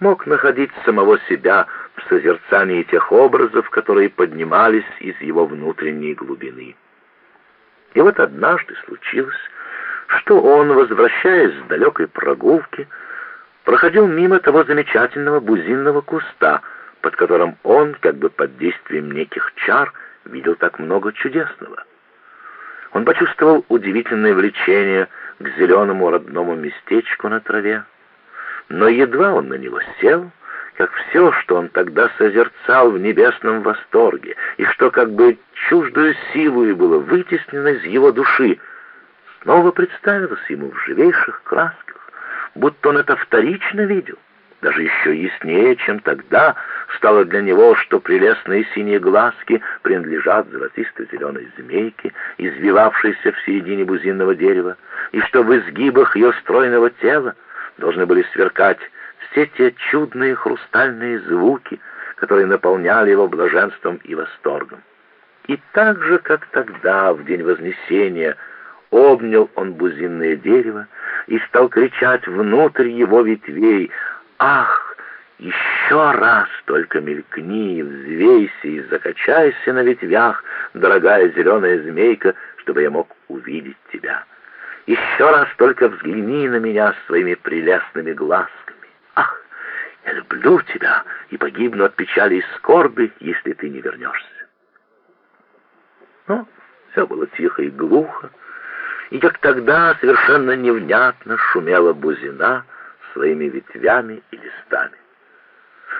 мог находить самого себя в созерцании тех образов, которые поднимались из его внутренней глубины. И вот однажды случилось, что он, возвращаясь с далекой прогулки, проходил мимо того замечательного бузинного куста, под которым он, как бы под действием неких чар, видел так много чудесного. Он почувствовал удивительное влечение к зеленому родному местечку на траве, но едва он на него сел, как все, что он тогда созерцал в небесном восторге, и что как бы чуждую силу и было вытеснено из его души, снова представилось ему в живейших красках, будто он это вторично видел. Даже еще яснее, чем тогда, стало для него, что прелестные синие глазки принадлежат золотисто-зеленой змейке, извивавшейся в середине бузинного дерева, и что в изгибах ее стройного тела должны были сверкать все те чудные хрустальные звуки, которые наполняли его блаженством и восторгом. И так же, как тогда, в день Вознесения, обнял он бузинное дерево и стал кричать внутрь его ветвей «Ах, еще раз только мелькни, взвейся и закачайся на ветвях, дорогая зеленая змейка, чтобы я мог увидеть тебя». Еще раз только взгляни на меня своими прелестными глазками. Ах, я люблю тебя и погибну от печали и скорби, если ты не вернешься. Но все было тихо и глухо, и как тогда совершенно невнятно шумела бузина своими ветвями и листами.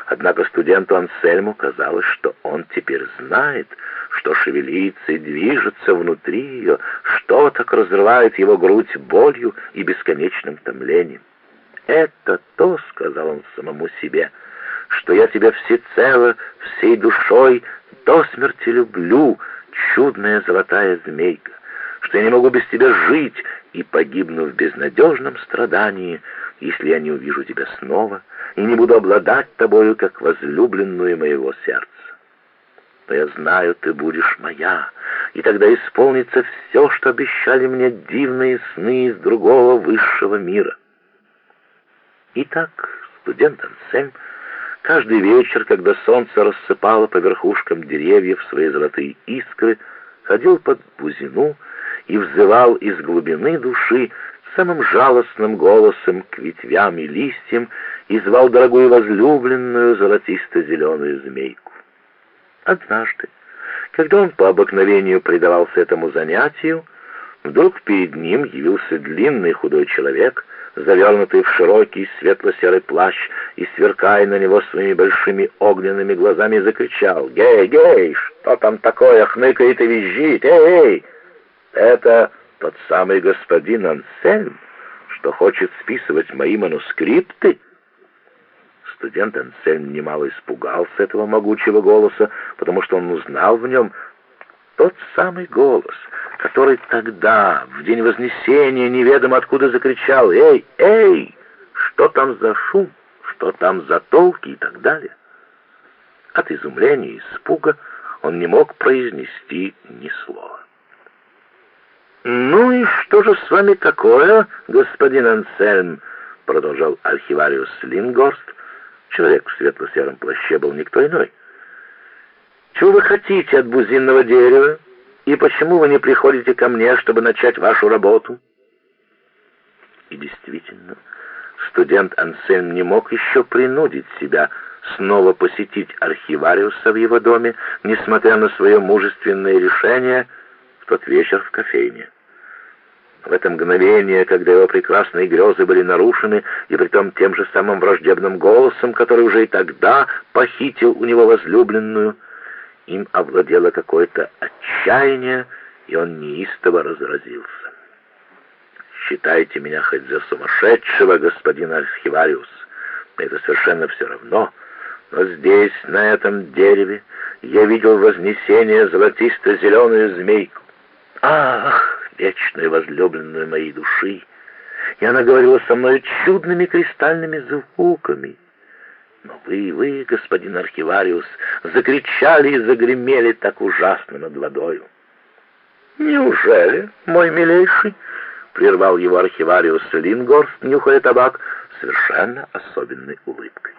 Однако студенту Ансельму казалось, что он теперь знает, что шевелится и движется внутри ее, что так разрывает его грудь болью и бесконечным томлением. «Это то, — сказал он самому себе, — что я тебя всецело, всей душой до смерти люблю, чудная золотая змейка, что я не могу без тебя жить и погибну в безнадежном страдании, если я не увижу тебя снова и не буду обладать тобою, как возлюбленную моего сердца но я знаю, ты будешь моя, и тогда исполнится все, что обещали мне дивные сны из другого высшего мира. Итак, студент Ансельм каждый вечер, когда солнце рассыпало по верхушкам деревьев свои золотые искры, ходил под бузину и взывал из глубины души самым жалостным голосом к ветвям и листьям и звал дорогую возлюбленную золотисто-зеленую змейку. Однажды, когда он по обыкновению предавался этому занятию, вдруг перед ним явился длинный худой человек, завернутый в широкий светло-серый плащ, и, сверкая на него своими большими огненными глазами, закричал «Гей, гей, что там такое, хныкает и визжит, эй, эй!» Это тот самый господин Ансельм, что хочет списывать мои манускрипты, Студент Ансельм немало испугался этого могучего голоса, потому что он узнал в нем тот самый голос, который тогда, в день Вознесения, неведомо откуда закричал «Эй, эй! Что там за шум? Что там за толки?» и так далее. От изумления и испуга он не мог произнести ни слова. «Ну и что же с вами такое, господин Ансельм?» продолжал архивариус Лингорст, Человек в светло-сером плаще был никто иной. «Чего вы хотите от бузинного дерева? И почему вы не приходите ко мне, чтобы начать вашу работу?» И действительно, студент Ансельм не мог еще принудить себя снова посетить архивариуса в его доме, несмотря на свое мужественное решение в тот вечер в кофейне. В это мгновение, когда его прекрасные грезы были нарушены, и притом тем же самым враждебным голосом, который уже и тогда похитил у него возлюбленную, им овладело какое-то отчаяние, и он неистово разразился. «Считайте меня хоть за сумасшедшего, господин архивариус, это совершенно все равно, но здесь, на этом дереве, я видел вознесение золотисто-зеленую змейку. Ах!» Вечную возлюбленную моей души, и она говорила со мной чудными кристальными звуками. Но вы, вы, господин архивариус, закричали и загремели так ужасно над водою. «Неужели, мой милейший?» — прервал его архивариус Лингорст, нюхая табак, совершенно особенной улыбкой.